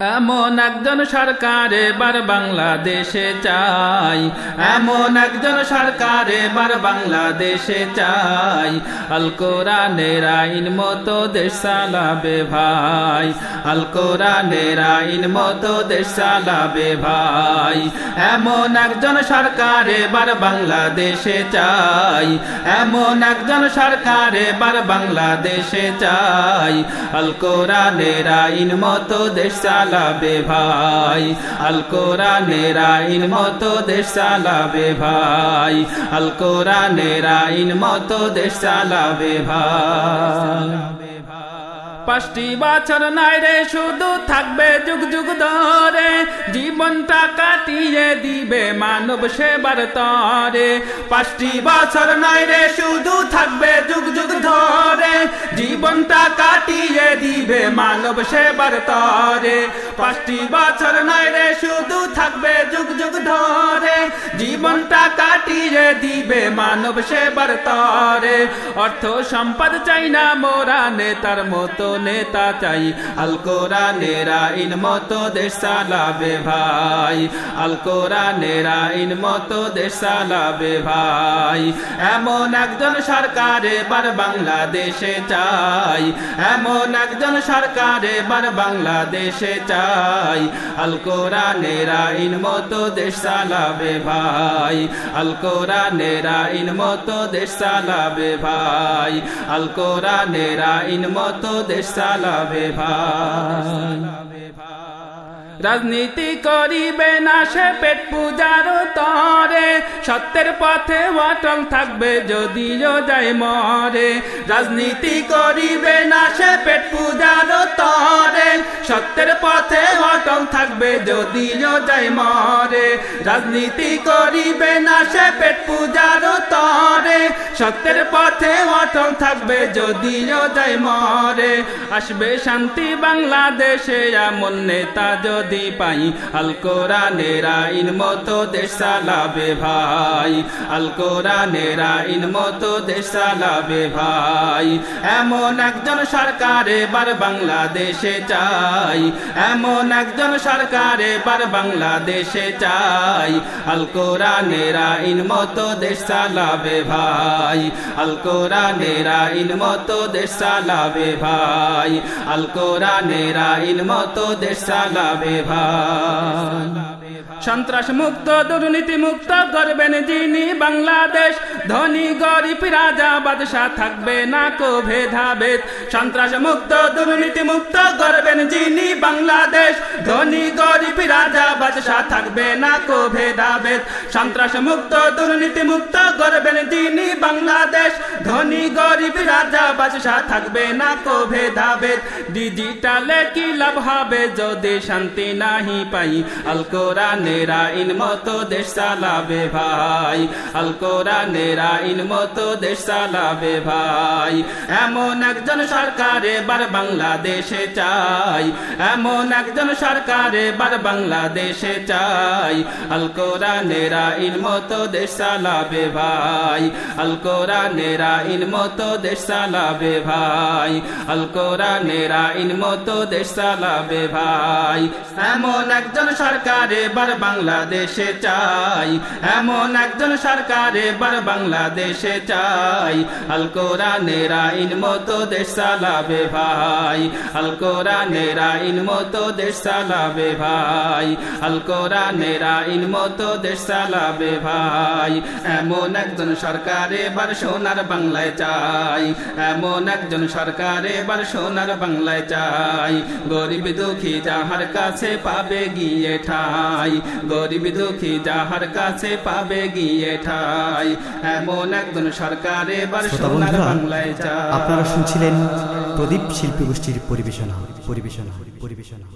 এমন একজন সরকার এবার বাংলাদেশে চাই। এমন একজন সরকার এবার বাংলাদেশে চাই। আল কোরআনের আইন মতো দেশ চালাবে ভাই। আল কোরআনের আইন মতো দেশ চালাবে ভাই। এমন একজন সরকার এবার বাংলাদেশে চাই। এমন একজন সরকার এবার বাংলাদেশে চাই। আল কোরআনের আইন মতো দেশ চালাবে ভাই। আল কোরআনের আইন মতো দেশ চালাবে ভাই। আল কোরআনের আইন মতো দেশ চালাবে ভাই। পাঁচটি বছর নাই রে, শুধু থাকবে যুগ যুগ ধরে। জীবনটা কাটিয়ে দিবে মানব সেবার তরে। পাঁচটি বছর নাই রে, শুধু থাকবে যুগ যুগ ধরে। জীবনটা কাটিয়ে দিবে মানব সেবার তরে। পাঁচটি বছর নাই রে, শুধু থাকবে যুগ যুগ ধরে। জীবনটা কাটিয়ে দিবে মানব সেবার তরে। অর্থ সম্পদ চাই না মোরা নেতার মতো নেতা চাই। আল কোরআনের আইন মতো দেশ চালাবে ভাই। আল কোরআনের আইন মতো দেশ চালাবে ভাই। এমন একজন সরকার এবার বাংলাদেশে চাই। এমন একজন সরকার এবার বাংলাদেশে চাই। আল কোরআনের আইন মতো দেশ চালাবে ভাই। আল কোরআনের আইন মতো দেশ চালাবে ভাই। আল কোরআনের আইন মতো দেশ চালাবে ভাই। রাজনীতি করিবে না সে পেট পূজার তরে। সত্যের পথে অটল থাকবে যদিও যায় মরে। রাজনীতি করিবে না সে পেট পূজার তরে। সত্যের পথে থাকবে যদিও যায় মরে। রাজনীতি করিবে না সে পেট পূজার তরে। সত্যের পথে অটল থাকবে যদিও যায় মরে। আসবে শান্তি বাংলাদেশে, এমন নেতা যদি যদি পাই। আল কোরআনের আইন মতো দেশ চালাবে ভাই। আল কোরআনের আইন মতো দেশ চালাবে ভাই। এমন একজন সরকার এবার বাংলাদেশে চাই। এমন একজন সরকার এবার বাংলাদেশে চাই। আল কোরআনের আইন মতো দেশ চালাবে ভাই। আল কোরআনের আইন মতো দেশ চালাবে ভাই। আল কোরআনের আইন মতো দেশ চালাবে সন্ত্রাস মুক্ত দুর্নীতি মুক্ত করবেন যিনি বাংলাদেশ। ধনী, গরিব, রাজা, বাদশাহ থাকবে না কো ভেদাভেদ। সন্ত্রাস মুক্ত দুর্নীতি মুক্ত করবেন যিনি বাংলাদেশ। ধনী, গরিব, রাজা বাদশাহ থাকবে না কো ভেদাভেদ সন্ত্রাস মুক্ত, দুর্নীতি মুক্ত করবেন যিনি বাংলাদেশ। ধনী, গরিব, রাজা বাদশাহ থাকবে না কো ভেদাভেদ ডিজিটালে কি লাভ হবে যদি শান্তি নাহি পাই? আল কোরআনের আইন মতো দেশ চালাবে ভাই। আল কোরআনের আইন মতো দেশ চালাবে ভাই। এমন একজন সরকার এবার বাংলাদেশে চাই। এমন একজন সরকার এবার বাংলাদেশে চাই। আল কোরআনের আইন মতো দেশ চালাবে ভাই। আল কোরআনের আইন মতো দেশ চালাবে ভাই। আল কোরআনের আইন মতো দেশ চালাবে ভাই। এমন একজন সরকার এবার বাংলাদেশে চাই। এমন একজন সরকার এবার বাংলাদেশে চাই। আল কোরআনের আইন মতো দেশ চালাবে ভাই। আল কোরআনের আইন মতো দেশ চালাবে ভাই। আল কোরআনের আইন মতো দেশ চালাবে ভাই। এমন একজন সরকার এবার সোনার বাংলায় চাই। এমন একজন সরকার এবার সোনার বাংলায় চাই। গরিব দুঃখী যাহার কাছে পাবে গিয়ে ঠাই। গরিব দুঃখী যাহার কাছে পাবে গিয়ে ঠাই। এমন একজন সরকার এবার সোনার বাংলায় চাই। আপনারা শুনছিলেন প্রদীপ শিল্পী গোষ্ঠীর পরিবেশনা পরিবেশনা পরিবেশনা।